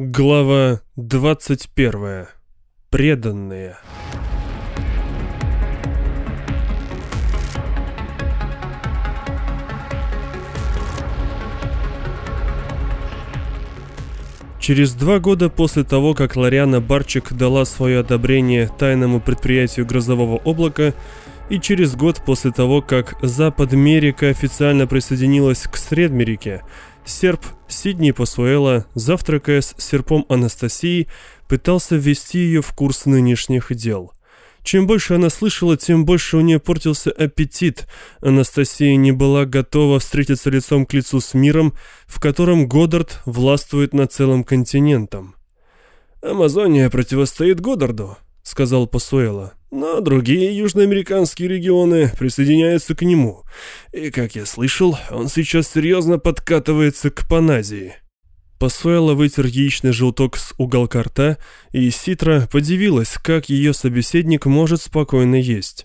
Глава 21. Преданные. Через два года после того, как Лариана Барчик дала свое одобрение тайному предприятию грозового облака, и через год после того, как Запад Мерика официально присоединилась к Средмерике, серп Сидни Пасуэла, завтракая с серпом Анастасии, пытался ввести ее в курс нынешних дел. Чем больше она слышала, тем больше у нее портился аппетит. Анастасия не была готова встретиться лицом к лицу с миром, в котором Годдард властвует над целым континентом. «Амазония противостоит Годдарду», — сказал Пасуэла но другие южноамериканские регионы присоединяются к нему. И, как я слышал, он сейчас серьезно подкатывается к Паназии. Пасуэла вытер яичный желток с уголка рта, и Ситра подивилась, как ее собеседник может спокойно есть.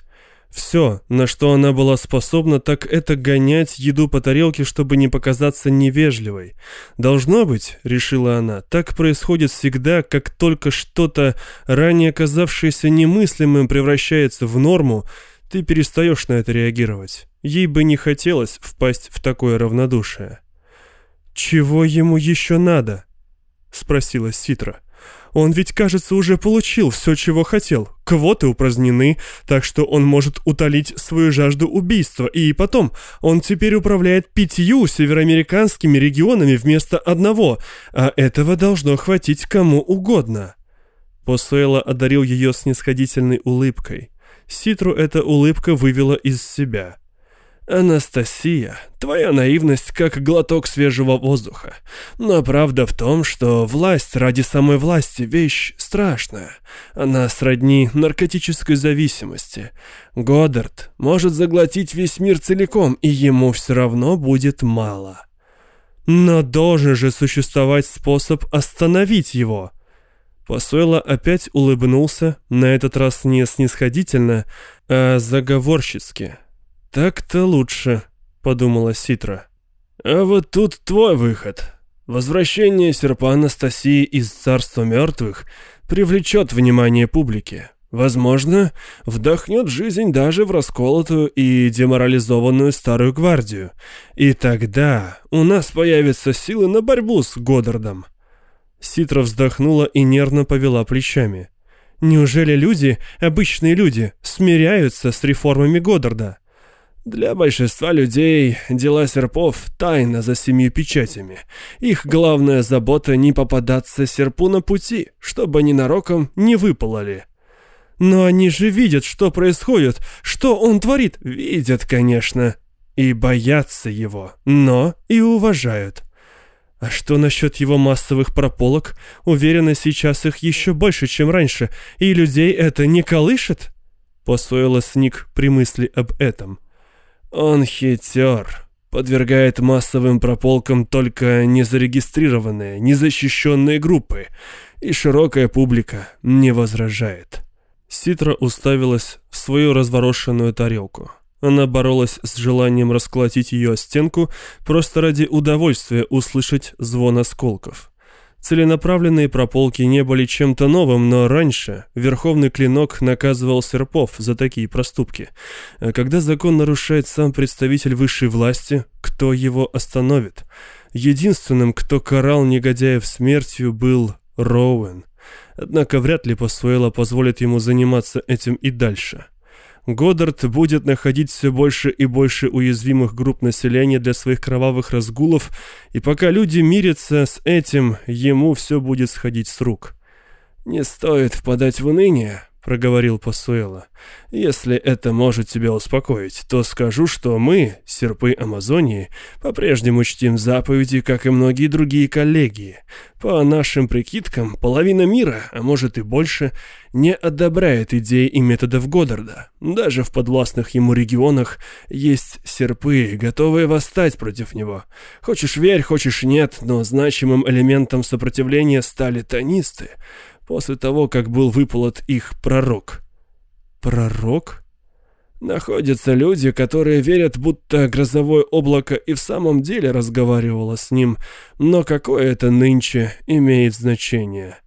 Все, на что она была способна, так это гонять еду по тарелке, чтобы не показаться невежливой. Должно быть, решила она, так происходит всегда, как только что-то, ранее казавшееся немыслимым, превращается в норму, ты перестаешь на это реагировать. Ей бы не хотелось впасть в такое равнодушие. «Чего ему еще надо?» — спросила Ситра. Он ведь, кажется, уже получил все, чего хотел. Квоты упразднены, так что он может утолить свою жажду убийства. И потом, он теперь управляет пятью североамериканскими регионами вместо одного, а этого должно хватить кому угодно. Посуэлла одарил ее снисходительной улыбкой. Ситру эта улыбка вывела из себя – «Анастасия, твоя наивность как глоток свежего воздуха. Но правда в том, что власть ради самой власти – вещь страшная. Она сродни наркотической зависимости. Годдард может заглотить весь мир целиком, и ему все равно будет мало. Но должен же существовать способ остановить его». Посуэлла опять улыбнулся, на этот раз не снисходительно, а заговорщицки – «Так-то лучше», — подумала Ситра. «А вот тут твой выход. Возвращение серпа Анастасии из царства мертвых привлечет внимание публики. Возможно, вдохнет жизнь даже в расколотую и деморализованную старую гвардию. И тогда у нас появятся силы на борьбу с Годдардом». Ситра вздохнула и нервно повела плечами. «Неужели люди, обычные люди, смиряются с реформами Годдарда?» Для большинства людей дела серпов тайна за семью печатями. Их главная забота не попадаться серпу на пути, чтобы ненароком не выпалали. Но они же видят, что происходит, что он творит. Видят, конечно. И боятся его, но и уважают. А что насчет его массовых прополок? Уверена, сейчас их еще больше, чем раньше, и людей это не колышет? Посоила сник при мысли об этом. Он хитер, подвергает массовым прополкам только незарегистрированные, незащищенные группы, и широкая публика не возражает. Ситра уставилась в свою разворошенную тарелку. Она боролась с желанием расколотить ее о стенку просто ради удовольствия услышать звон осколков. Целенаправленные прополки не были чем-то новым, но раньше Верховный Клинок наказывал серпов за такие проступки. А когда закон нарушает сам представитель высшей власти, кто его остановит? Единственным, кто карал негодяев смертью, был Роуэн. Однако вряд ли Пасуэла позволит ему заниматься этим и дальше. Годдард будет находить все больше и больше уязвимых групп населения для своих кровавых разгулов, и пока люди мирятся с этим, ему все будет сходить с рук. «Не стоит впадать в уныние», — проговорил Пасуэла. «Если это может тебя успокоить, то скажу, что мы, серпы Амазонии, по-прежнему чтим заповеди, как и многие другие коллеги. По нашим прикидкам, половина мира, а может и больше, не одобряет идей и методов Годдарда. Даже в подвластных ему регионах есть серпы, готовые восстать против него. Хочешь верь, хочешь нет, но значимым элементом сопротивления стали тонисты» после того, как был выполот их пророк. Пророк? Находятся люди, которые верят, будто грозовое облако и в самом деле разговаривало с ним, но какое это нынче имеет значение?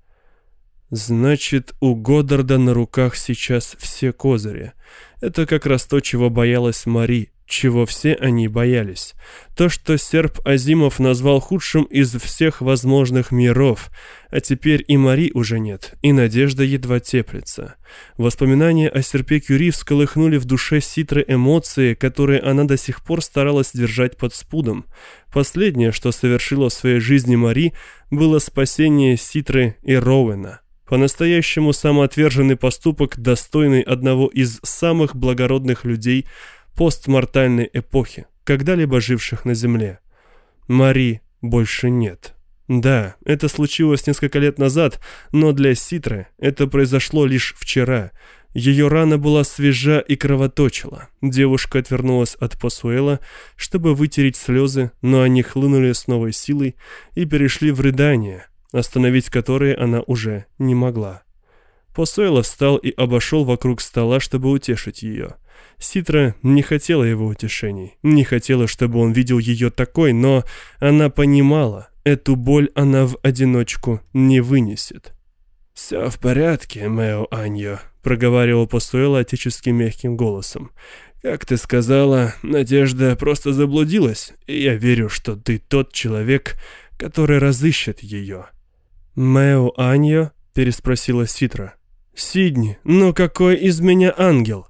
Значит, у Годдарда на руках сейчас все козыри. Это как раз то, чего боялась Мари, чего все они боялись. То, что серп Азимов назвал худшим из всех возможных миров, а теперь и Мари уже нет, и надежда едва теплится. Воспоминания о серпе Кюри всколыхнули в душе Ситры эмоции, которые она до сих пор старалась держать под спудом. Последнее, что совершила в своей жизни Мари, было спасение Ситры и Роуэна. По-настоящему самоотверженный поступок, достойный одного из самых благородных людей – постмортальной эпохи, когда-либо живших на Земле. Мари больше нет. Да, это случилось несколько лет назад, но для Ситры это произошло лишь вчера. Ее рана была свежа и кровоточила. Девушка отвернулась от Посуэла, чтобы вытереть слезы, но они хлынули с новой силой и перешли в рыдание, остановить которые она уже не могла. Посуэла встал и обошел вокруг стола, чтобы утешить ее. Ситра не хотела его утешений, не хотела, чтобы он видел ее такой, но она понимала, эту боль она в одиночку не вынесет. «Все в порядке, Мэо Аньо», — проговаривал Пастуэла отеческим мягким голосом. «Как ты сказала, Надежда просто заблудилась, и я верю, что ты тот человек, который разыщет ее». «Мэо Аньо?» — переспросила Ситра. «Сидни, ну какой из меня ангел?»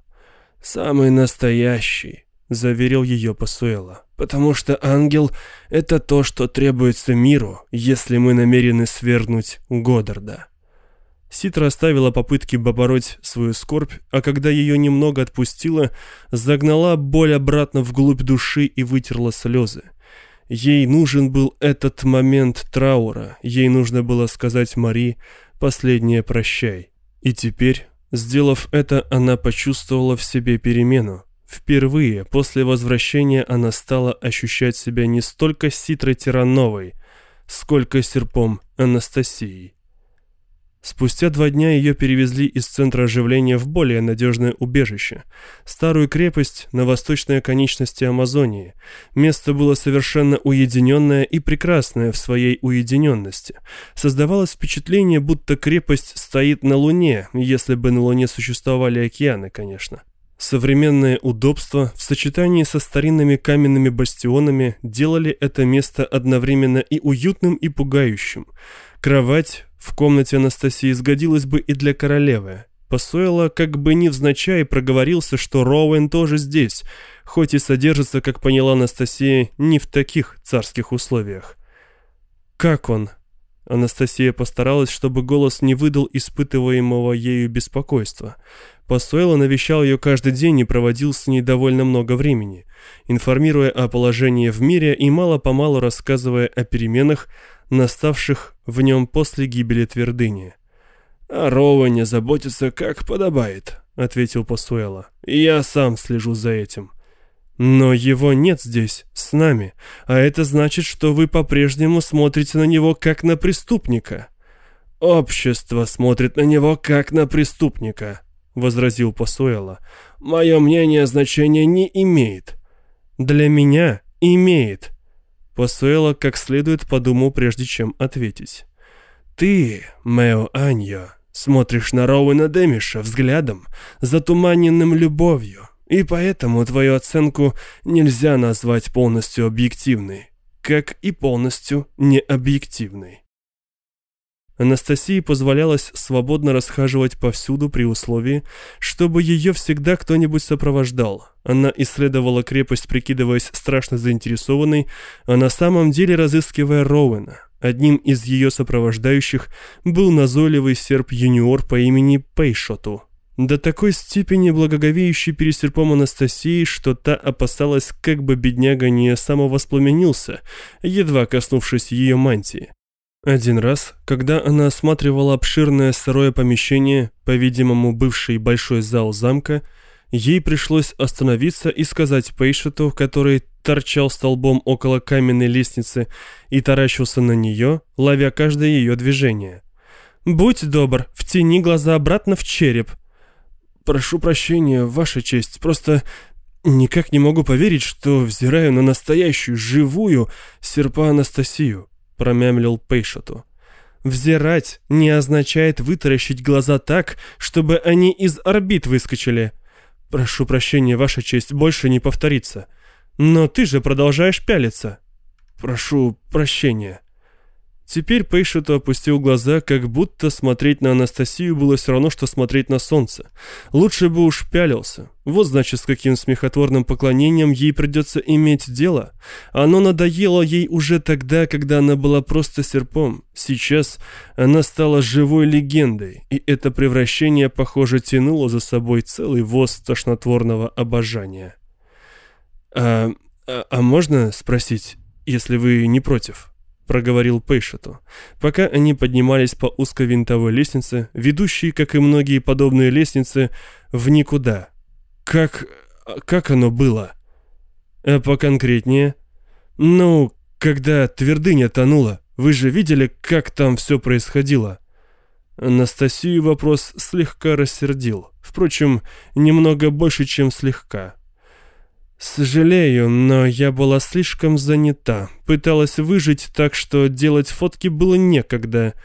«Самый настоящий», — заверил ее Пасуэла. «Потому что ангел — это то, что требуется миру, если мы намерены свергнуть Годдарда». Ситра оставила попытки побороть свою скорбь, а когда ее немного отпустила, загнала боль обратно вглубь души и вытерла слезы. Ей нужен был этот момент траура, ей нужно было сказать Мари последнее «прощай». И теперь Сделав это, она почувствовала в себе перемену. Впервые после возвращения она стала ощущать себя не столько Ситрой Тирановой, сколько серпом Анастасией. Спустя два дня ее перевезли из центра оживления в более надежное убежище. Старую крепость на восточной оконечности Амазонии. Место было совершенно уединенное и прекрасное в своей уединенности. Создавалось впечатление, будто крепость стоит на Луне, если бы на Луне существовали океаны, конечно. Современное удобство в сочетании со старинными каменными бастионами делали это место одновременно и уютным, и пугающим. Кровать, в комнате Анастасии сгодилась бы и для королевы. Посойло как бы невзначай проговорился, что Роуэн тоже здесь, хоть и содержится, как поняла Анастасия, не в таких царских условиях. «Как он?» Анастасия постаралась, чтобы голос не выдал испытываемого ею беспокойства. Посойло навещал ее каждый день и проводил с ней довольно много времени, информируя о положении в мире и мало-помалу рассказывая о переменах, наставших в нем после гибели твердыни. «О Роуэне заботится, как подобает», — ответил Пасуэла. «Я сам слежу за этим». «Но его нет здесь, с нами, а это значит, что вы по-прежнему смотрите на него как на преступника». «Общество смотрит на него как на преступника», — возразил Пасуэла. «Мое мнение значения не имеет». «Для меня имеет», Посуэла как следует подумал, прежде чем ответить. «Ты, Мэо Аньо, смотришь на Роуэна Демиша взглядом, затуманенным любовью, и поэтому твою оценку нельзя назвать полностью объективной, как и полностью необъективной». Анастасии позволялось свободно расхаживать повсюду при условии, чтобы ее всегда кто-нибудь сопровождал. Она исследовала крепость, прикидываясь страшно заинтересованной, а на самом деле разыскивая Роуэна. Одним из ее сопровождающих был назойливый серп-юниор по имени Пейшоту. До такой степени благоговеющий перед серпом Анастасии, что та опасалась, как бы бедняга не самовоспламенился, едва коснувшись ее мантии. Один раз, когда она осматривала обширное сырое помещение, по-видимому, бывший большой зал замка, ей пришлось остановиться и сказать Пейшету, который торчал столбом около каменной лестницы и таращился на нее, ловя каждое ее движение. «Будь добр, втяни глаза обратно в череп». прошу прощения, Ваша честь, просто никак не могу поверить, что взираю на настоящую, живую серпа Анастасию», — промямлил Пейшоту. «Взирать не означает вытаращить глаза так, чтобы они из орбит выскочили. Прошу прощения, Ваша честь, больше не повторится. Но ты же продолжаешь пялиться». «Прошу прощения». Теперь Пейшету опустил глаза, как будто смотреть на Анастасию было все равно, что смотреть на солнце. Лучше бы уж пялился. Вот значит, с каким смехотворным поклонением ей придется иметь дело. Оно надоело ей уже тогда, когда она была просто серпом. Сейчас она стала живой легендой, и это превращение, похоже, тянуло за собой целый воз тошнотворного обожания. «А, а, а можно спросить, если вы не против?» Проговорил Пейшету. Пока они поднимались по узкой винтовой лестнице, ведущей, как и многие подобные лестницы, в никуда. Как... как оно было? А поконкретнее? Ну, когда твердыня тонула, вы же видели, как там все происходило? Анастасию вопрос слегка рассердил. Впрочем, немного больше, чем слегка. «Сожалею, но я была слишком занята. Пыталась выжить так, что делать фотки было некогда».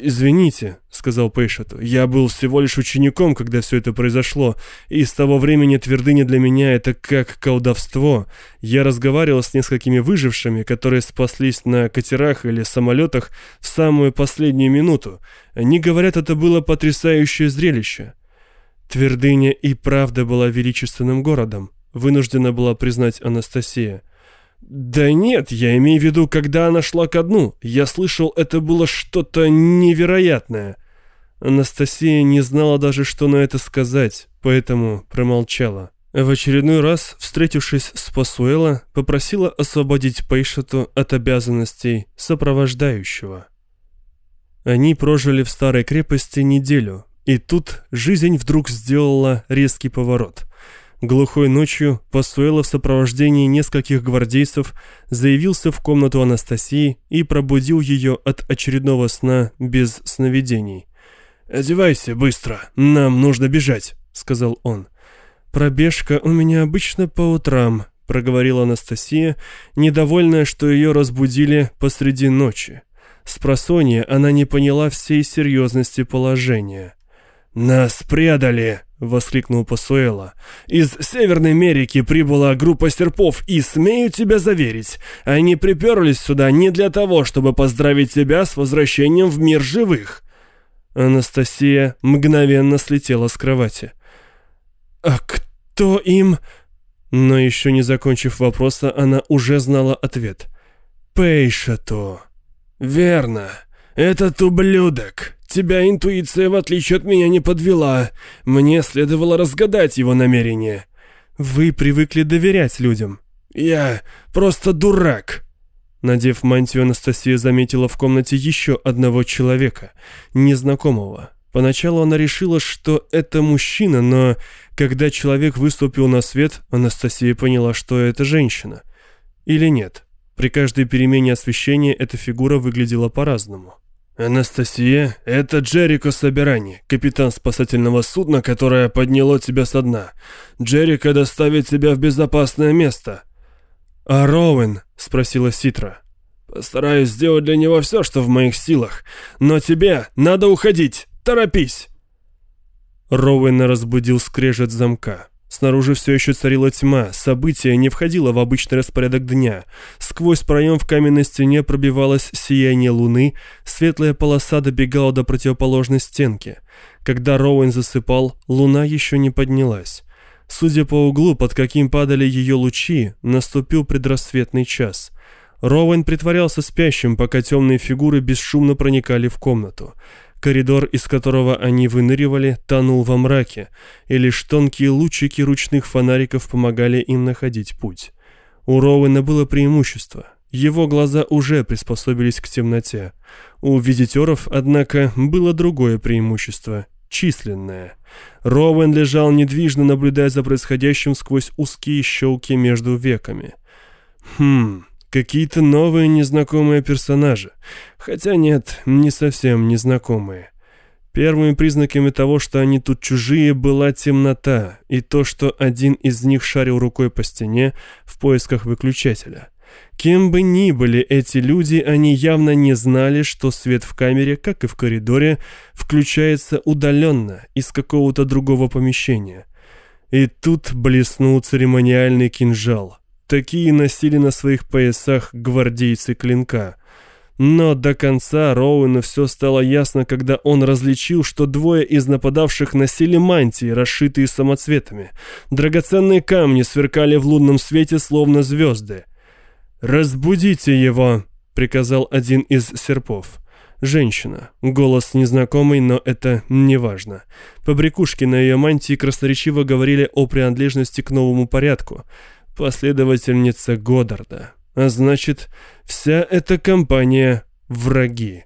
«Извините», — сказал Пейшету, — «я был всего лишь учеником, когда все это произошло, и с того времени твердыня для меня — это как колдовство. Я разговаривал с несколькими выжившими, которые спаслись на катерах или самолетах в самую последнюю минуту. Они говорят, это было потрясающее зрелище». Твердыня и правда была величественным городом вынуждена была признать Анастасия. «Да нет, я имею в виду, когда она шла ко дну. Я слышал, это было что-то невероятное». Анастасия не знала даже, что на это сказать, поэтому промолчала. В очередной раз, встретившись с Пасуэла, попросила освободить Пейшету от обязанностей сопровождающего. Они прожили в старой крепости неделю, и тут жизнь вдруг сделала резкий поворот – Глухой ночью Пасуэло в сопровождении нескольких гвардейцев заявился в комнату Анастасии и пробудил ее от очередного сна без сновидений. «Одевайся быстро, нам нужно бежать», — сказал он. «Пробежка у меня обычно по утрам», — проговорила Анастасия, недовольная, что ее разбудили посреди ночи. С просонья она не поняла всей серьезности положения. «Нас предали!» — воскликнул Пасуэла. «Из Северной Америки прибыла группа серпов, и, смею тебя заверить, они приперлись сюда не для того, чтобы поздравить тебя с возвращением в мир живых». Анастасия мгновенно слетела с кровати. «А кто им...» Но еще не закончив вопроса, она уже знала ответ. «Пейшато». «Верно. Этот ублюдок. Тебя интуиция, в отличие от меня, не подвела. Мне следовало разгадать его намерение. Вы привыкли доверять людям. Я просто дурак. Надев мантию, Анастасия заметила в комнате еще одного человека, незнакомого. Поначалу она решила, что это мужчина, но когда человек выступил на свет, Анастасия поняла, что это женщина. Или нет. При каждой перемене освещения эта фигура выглядела по-разному. «Анастасия, это Джерико Собирани, капитан спасательного судна, которое подняло тебя со дна. Джерико доставит тебя в безопасное место». «А Роуэн?» — спросила Ситра. «Постараюсь сделать для него все, что в моих силах. Но тебе надо уходить. Торопись!» Роуэна разбудил скрежет замка. Снаружи все еще царила тьма, событие не входило в обычный распорядок дня. Сквозь проем в каменной стене пробивалось сияние луны, светлая полоса добегала до противоположной стенки. Когда Роуэн засыпал, луна еще не поднялась. Судя по углу, под каким падали ее лучи, наступил предрассветный час. Роуэн притворялся спящим, пока темные фигуры бесшумно проникали в комнату. Коридор, из которого они выныривали, тонул во мраке, и лишь тонкие лучики ручных фонариков помогали им находить путь. У Роуэна было преимущество. Его глаза уже приспособились к темноте. У визитеров, однако, было другое преимущество – численное. Роуэн лежал недвижно, наблюдая за происходящим сквозь узкие щелки между веками. «Хм, Какие-то новые незнакомые персонажи. Хотя нет, не совсем незнакомые. Первыми признаками того, что они тут чужие, была темнота и то, что один из них шарил рукой по стене в поисках выключателя. Кем бы ни были эти люди, они явно не знали, что свет в камере, как и в коридоре, включается удаленно из какого-то другого помещения. И тут блеснул церемониальный кинжал. Такие носили на своих поясах гвардейцы клинка – но до конца Роуэну все стало ясно, когда он различил, что двое из нападавших носили мантии, расшитые самоцветами. Драгоценные камни сверкали в лунном свете, словно звезды. «Разбудите его!» — приказал один из серпов. Женщина. Голос незнакомый, но это не важно. Побрякушки на ее мантии красноречиво говорили о принадлежности к новому порядку. Последовательница Годдарда. А значит, вся эта компания — враги.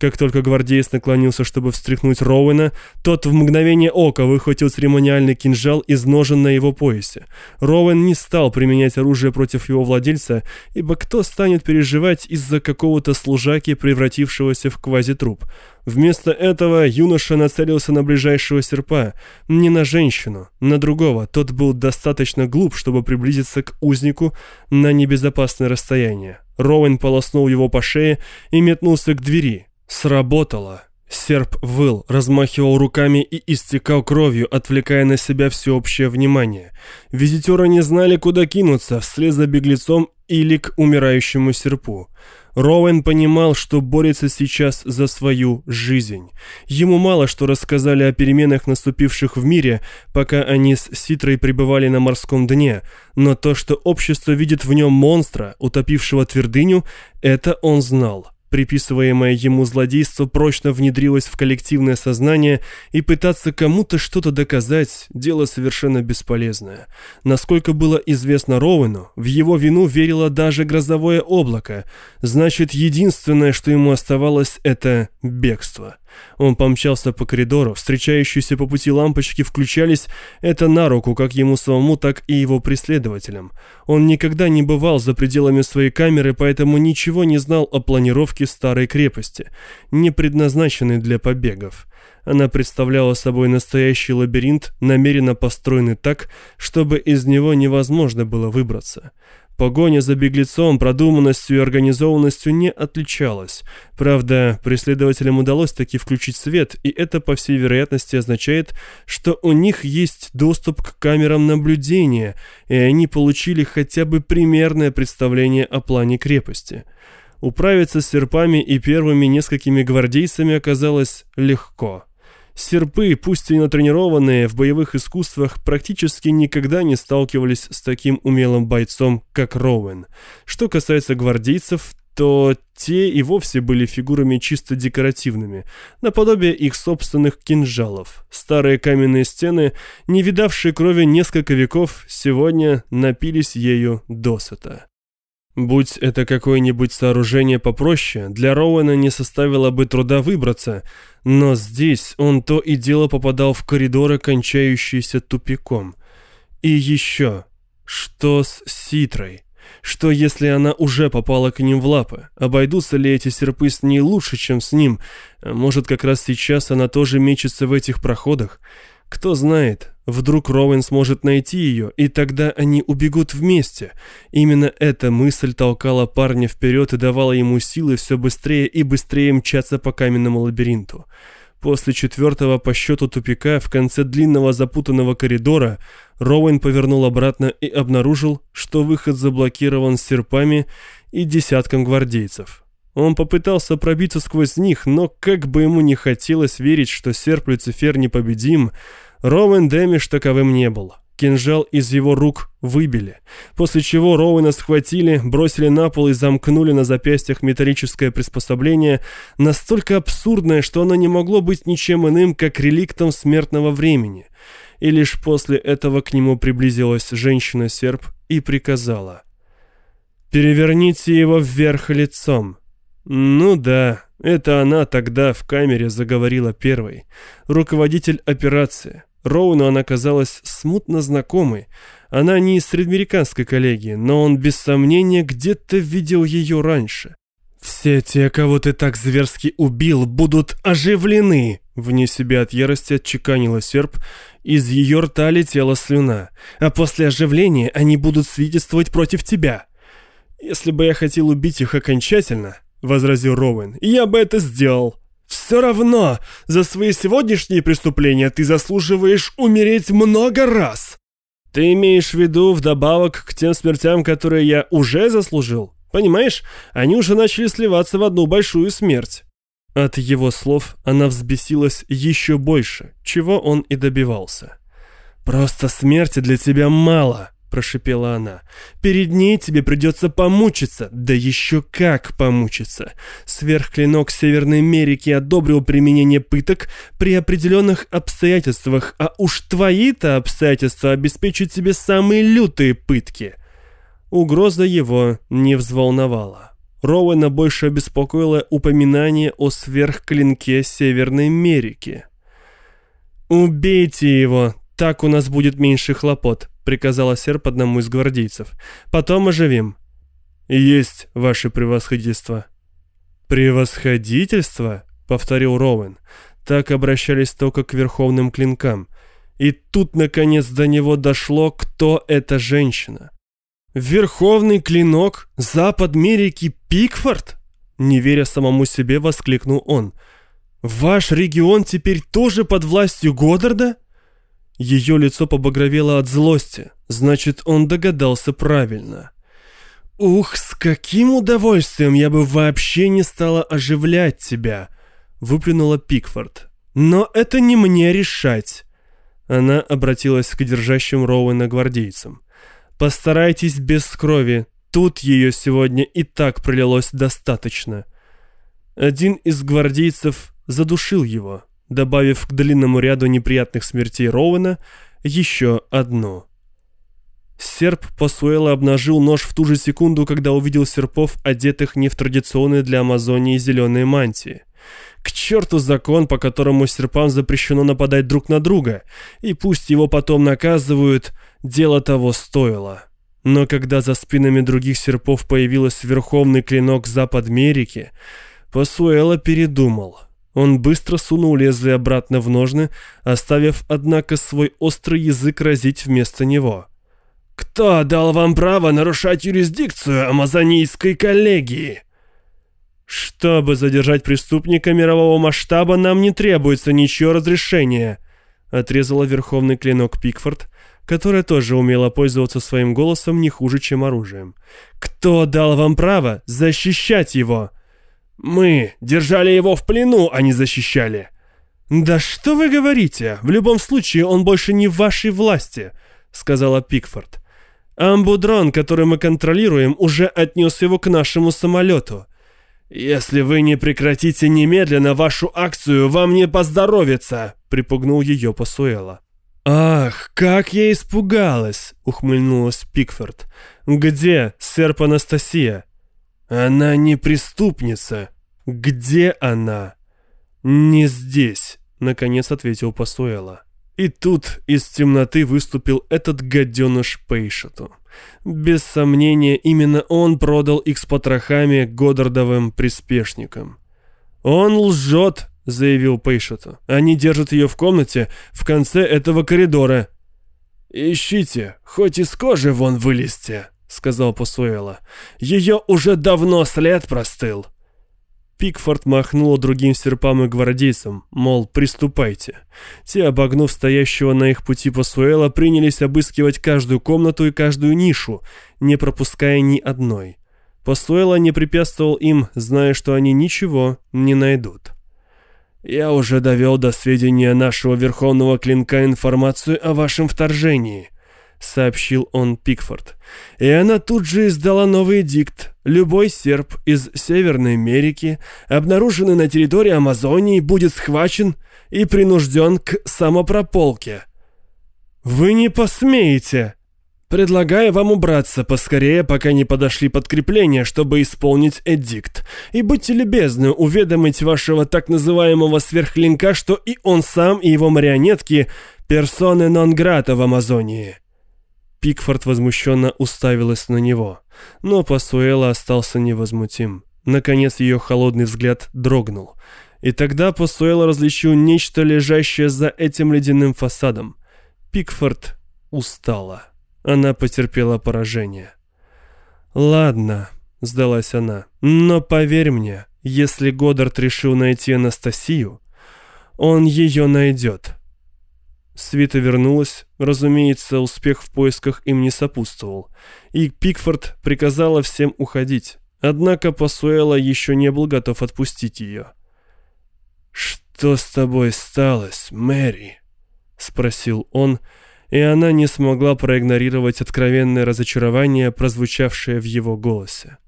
Как только гвардеец наклонился, чтобы встряхнуть Роуэна, тот в мгновение ока выхватил церемониальный кинжал из ножен на его поясе. Роуэн не стал применять оружие против его владельца, ибо кто станет переживать из-за какого-то служаки, превратившегося в квазитруп? Вместо этого юноша нацелился на ближайшего серпа, не на женщину, на другого. Тот был достаточно глуп, чтобы приблизиться к узнику на небезопасное расстояние. Роуэн полоснул его по шее и метнулся к двери. Сработало. Серп выл, размахивал руками и истекал кровью, отвлекая на себя всеобщее внимание. Визитеры не знали, куда кинуться, вслед за беглецом или к умирающему серпу. Роуэн понимал, что борется сейчас за свою жизнь. Ему мало что рассказали о переменах, наступивших в мире, пока они с Ситрой пребывали на морском дне, но то, что общество видит в нем монстра, утопившего твердыню, это он знал. Приписываемое ему злодейство прочно внедрилось в коллективное сознание, и пытаться кому-то что-то доказать – дело совершенно бесполезное. Насколько было известно Роуэну, в его вину верило даже грозовое облако, значит, единственное, что ему оставалось – это бегство. Он помчался по коридору, встречающиеся по пути лампочки включались, это на руку как ему самому, так и его преследователям. Он никогда не бывал за пределами своей камеры, поэтому ничего не знал о планировке старой крепости, не предназначенной для побегов. Она представляла собой настоящий лабиринт, намеренно построенный так, чтобы из него невозможно было выбраться. Погоня за беглецом продуманностью и организованностью не отличалась. Правда, преследователям удалось таки включить свет, и это, по всей вероятности, означает, что у них есть доступ к камерам наблюдения, и они получили хотя бы примерное представление о плане крепости. Управиться с серпами и первыми несколькими гвардейцами оказалось легко. Серпы, пусть и натренированные в боевых искусствах, практически никогда не сталкивались с таким умелым бойцом, как Роуэн. Что касается гвардейцев, то те и вовсе были фигурами чисто декоративными, наподобие их собственных кинжалов. Старые каменные стены, не видавшие крови несколько веков, сегодня напились ею досыта. Будь это какое-нибудь сооружение попроще, для Роуэна не составило бы труда выбраться, но здесь он то и дело попадал в коридоры, кончающиеся тупиком. И еще, что с Ситрой? Что если она уже попала к ним в лапы? Обойдутся ли эти серпы с ней лучше, чем с ним? Может, как раз сейчас она тоже мечется в этих проходах? Кто знает, вдруг Роуэн сможет найти ее, и тогда они убегут вместе. Именно эта мысль толкала парня вперед и давала ему силы все быстрее и быстрее мчаться по каменному лабиринту. После четвертого по счету тупика в конце длинного запутанного коридора Роуэн повернул обратно и обнаружил, что выход заблокирован серпами и десятком гвардейцев. Он попытался пробиться сквозь них, но как бы ему не хотелось верить, что серп Люцифер непобедим, Роуэн Дэмиш таковым не был. Кинжал из его рук выбили, после чего Роуэна схватили, бросили на пол и замкнули на запястьях металлическое приспособление, настолько абсурдное, что оно не могло быть ничем иным, как реликтом смертного времени. И лишь после этого к нему приблизилась женщина-серп и приказала «Переверните его вверх лицом». Ну да, это она тогда в камере заговорила первой. Руководитель операции. Роуну она казалась смутно знакомой. Она не из среднеамериканской коллегии, но он без сомнения где-то видел ее раньше. «Все те, кого ты так зверски убил, будут оживлены!» — Вне себя от ярости отчеканила серп, из ее рта летела слюна. «А после оживления они будут свидетельствовать против тебя!» «Если бы я хотел убить их окончательно», — возразил Роуэн, — «я бы это сделал. Все равно, за свои сегодняшние преступления ты заслуживаешь умереть много раз!» «Ты имеешь в виду вдобавок к тем смертям, которые я уже заслужил? Понимаешь, они уже начали сливаться в одну большую смерть». От его слов она взбесилась еще больше, чего он и добивался. «Просто смерти для тебя мало», — прошипела она. «Перед ней тебе придется помучиться, да еще как помучиться. Сверхклинок Северной Америки одобрил применение пыток при определенных обстоятельствах, а уж твои-то обстоятельства обеспечат тебе самые лютые пытки». Угроза его не взволновала. Роуэна больше обеспокоило упоминание о сверхклинке Северной Америки. «Убейте его, так у нас будет меньше хлопот», — приказала серп одному из гвардейцев. «Потом оживим». «Есть ваше превосходительство». «Превосходительство?» — повторил Роуэн. Так обращались только к верховным клинкам. И тут, наконец, до него дошло, кто эта женщина. «Верховный клинок? Запад Мерики Пикфорд?» Не веря самому себе, воскликнул он. «Ваш регион теперь тоже под властью Годдарда?» Ее лицо побагровело от злости. Значит, он догадался правильно. «Ух, с каким удовольствием я бы вообще не стала оживлять тебя!» Выплюнула Пикфорд. «Но это не мне решать!» Она обратилась к держащим Роуэна гвардейцам. Постарайтесь без крови. Тут ее сегодня и так пролилось достаточно. Один из гвардейцев задушил его, добавив к длинному ряду неприятных смертей Роуэна еще одну. Серп Пасуэла обнажил нож в ту же секунду, когда увидел серпов, одетых не в традиционные для Амазонии зеленые мантии. К черту закон, по которому серпам запрещено нападать друг на друга, и пусть его потом наказывают, дело того стоило. Но когда за спинами других серпов появился верховный клинок Запад Америки, Пасуэла передумал. Он быстро сунул лезвие обратно в ножны, оставив, однако, свой острый язык разить вместо него. «Кто дал вам право нарушать юрисдикцию амазонийской коллегии?» «Чтобы задержать преступника мирового масштаба, нам не требуется ничего разрешения», отрезала верховный клинок Пикфорд, которая тоже умела пользоваться своим голосом не хуже, чем оружием. «Кто дал вам право защищать его?» «Мы держали его в плену, а не защищали». «Да что вы говорите? В любом случае он больше не в вашей власти», — сказала Пикфорд. «Амбудрон, который мы контролируем, уже отнес его к нашему самолету. «Если вы не прекратите немедленно вашу акцию, вам не поздоровится!» — припугнул ее Пасуэла. «Ах, как я испугалась!» — ухмыльнулась Пикфорд. «Где серп Анастасия?» «Она не преступница!» «Где она?» «Не здесь», — наконец ответил Пасуэла. И тут из темноты выступил этот гаденыш Пейшету. Без сомнения, именно он продал их с потрохами Годдардовым приспешникам. «Он лжет», — заявил Пейшету. «Они держат ее в комнате в конце этого коридора». «Ищите, хоть из кожи вон вылезьте», — сказал Пасуэла. «Ее уже давно след простыл». Пикфорд махнула другим серпам и гвардейцам, мол, приступайте. Те, обогнув стоящего на их пути Пасуэла, принялись обыскивать каждую комнату и каждую нишу, не пропуская ни одной. Пасуэла не препятствовал им, зная, что они ничего не найдут. «Я уже довел до сведения нашего Верховного Клинка информацию о вашем вторжении», — сообщил он Пикфорд. И она тут же издала новый дикт. Любой серп из Северной Америки, обнаруженный на территории Амазонии, будет схвачен и принужден к самопрополке. «Вы не посмеете!» Предлагаю вам убраться поскорее, пока не подошли подкрепления, чтобы исполнить эдикт. И будьте любезны уведомить вашего так называемого сверхлинка, что и он сам, и его марионетки – персоны нон-грата в Амазонии. Пикфорд возмущенно уставилась на него, но Пасуэла остался невозмутим. Наконец ее холодный взгляд дрогнул. И тогда Посуэлла различил нечто, лежащее за этим ледяным фасадом. Пикфорд устала. Она потерпела поражение. «Ладно», — сдалась она, — «но поверь мне, если Годдард решил найти Анастасию, он ее найдет». Свита вернулась, разумеется, успех в поисках им не сопутствовал, и Пикфорд приказала всем уходить, однако Пасуэла еще не был готов отпустить ее. «Что с тобой сталось, Мэри?» — спросил он, и она не смогла проигнорировать откровенное разочарование, прозвучавшее в его голосе.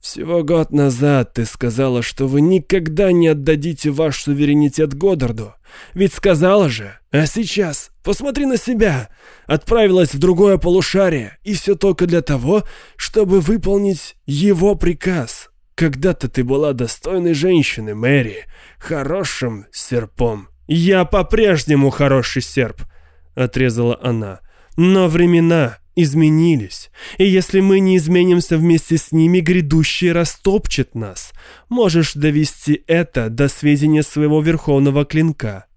«Всего год назад ты сказала, что вы никогда не отдадите ваш суверенитет Годдарду. Ведь сказала же. А сейчас, посмотри на себя. Отправилась в другое полушарие, и все только для того, чтобы выполнить его приказ. Когда-то ты была достойной женщины, Мэри, хорошим серпом. «Я по-прежнему хороший серп», — отрезала она. «Но времена изменились, и если мы не изменимся вместе с ними, грядущий растопчет нас. Можешь довести это до сведения своего верховного клинка».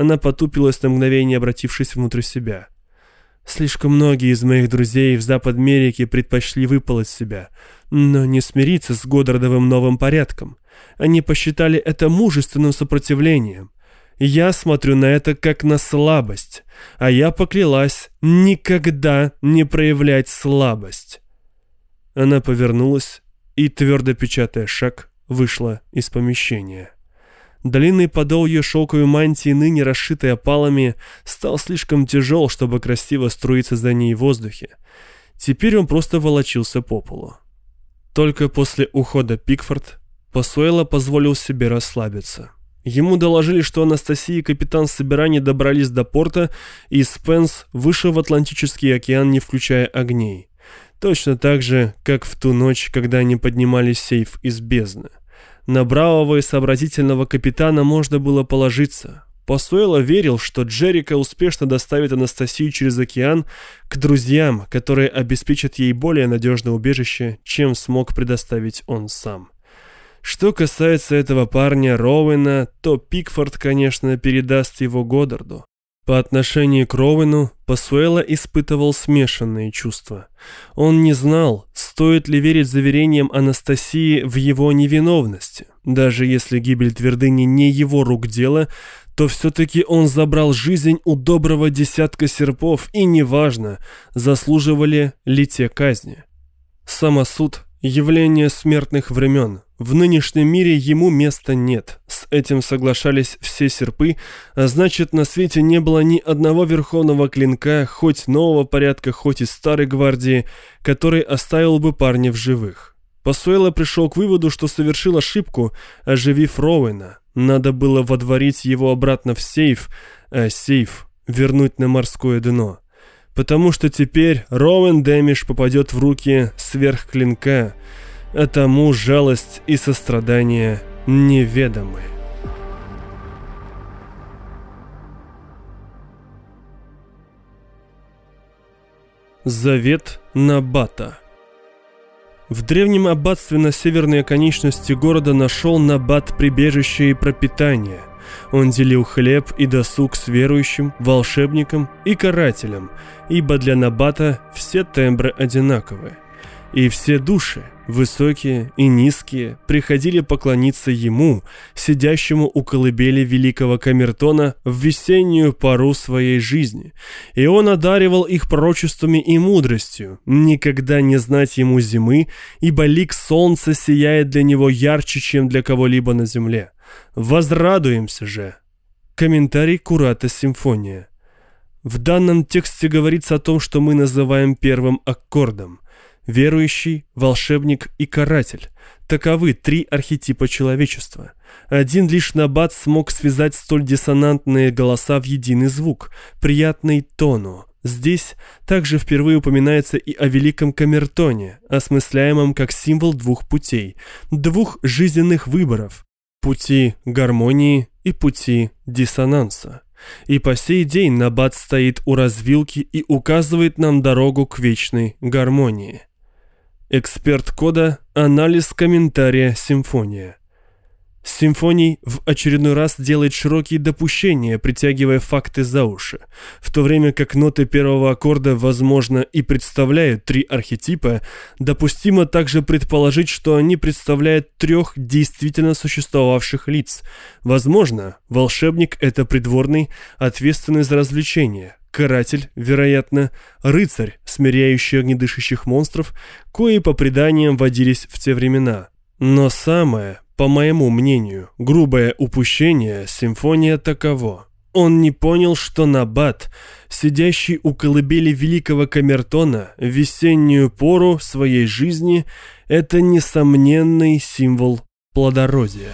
Она потупилась на мгновение, обратившись внутрь себя. Слишком многие из моих друзей в Запад-Америке предпочли выпалоть себя, но не смириться с Годдардовым новым порядком. Они посчитали это мужественным сопротивлением. Я смотрю на это как на слабость, а я поклялась никогда не проявлять слабость. Она повернулась и, твердо печатая шаг, вышла из помещения. Длинный подол ее шелковой мантии, ныне расшитой опалами, стал слишком тяжел, чтобы красиво струиться за ней в воздухе. Теперь он просто волочился по полу. Только после ухода Пикфорд Посуэлла позволил себе расслабиться. Ему доложили, что Анастасия и капитан Собирани добрались до порта, и Спенс вышел в Атлантический океан, не включая огней. Точно так же, как в ту ночь, когда они поднимали сейф из бездны. На бравого и сообразительного капитана можно было положиться. Посуэло верил, что Джерика успешно доставит Анастасию через океан к друзьям, которые обеспечат ей более надежное убежище, чем смог предоставить он сам. Что касается этого парня Роуэна, то Пикфорд, конечно, передаст его Годдарду. По отношению к Роуэну Пасуэлла испытывал смешанные чувства. Он не знал, стоит ли верить заверениям Анастасии в его невиновности. Даже если гибель твердыни не его рук дело, то все-таки он забрал жизнь у доброго десятка серпов, и неважно, заслуживали ли те казни. Самосуд – явление смертных времен, в нынешнем мире ему места нет. С этим соглашались все серпы, а значит, на свете не было ни одного верховного клинка, хоть нового порядка, хоть и старой гвардии, который оставил бы парня в живых. Посуэлла пришел к выводу, что совершил ошибку, оживив Роуэна. Надо было водворить его обратно в сейф, а сейф вернуть на морское дно. Потому что теперь Роуэн Дэмиш попадет в руки сверхклинка – а тому жалость и сострадание неведомы. Завет Набата В древнем аббатстве на северной оконечности города нашел Набат прибежище и пропитание. Он делил хлеб и досуг с верующим, волшебником и карателем, ибо для Набата все тембры одинаковые. И все души, высокие и низкие, приходили поклониться ему, сидящему у колыбели великого камертона в весеннюю пару своей жизни, и он одаривал их пророчествами и мудростью, никогда не знать ему зимы, ибо лик солнца сияет для него ярче, чем для кого-либо на земле. Возрадуемся же. Комментарий Курата Симфония. В данном тексте говорится о том, что мы называем первым аккордом – верующий, волшебник и каратель. Таковы три архетипа человечества. Один лишь Набат смог связать столь диссонантные голоса в единый звук, приятный тону. Здесь также впервые упоминается и о великом камертоне, осмысляемом как символ двух путей, двух жизненных выборов, пути гармонии и пути диссонанса. И по сей день Набат стоит у развилки и указывает нам дорогу к вечной гармонии. Эксперт кода «Анализ комментария симфония». Симфоний в очередной раз делает широкие допущения, притягивая факты за уши, в то время как ноты первого аккорда, возможно, и представляют три архетипа, допустимо также предположить, что они представляют трех действительно существовавших лиц. Возможно, волшебник — это придворный, ответственный за развлечения, каратель, вероятно, рыцарь, смиряющий огнедышащих монстров, кои, по преданиям, водились в те времена. Но самое по моему мнению, грубое упущение симфония таково. Он не понял, что Набат, сидящий у колыбели великого камертона в весеннюю пору своей жизни, это несомненный символ плодородия.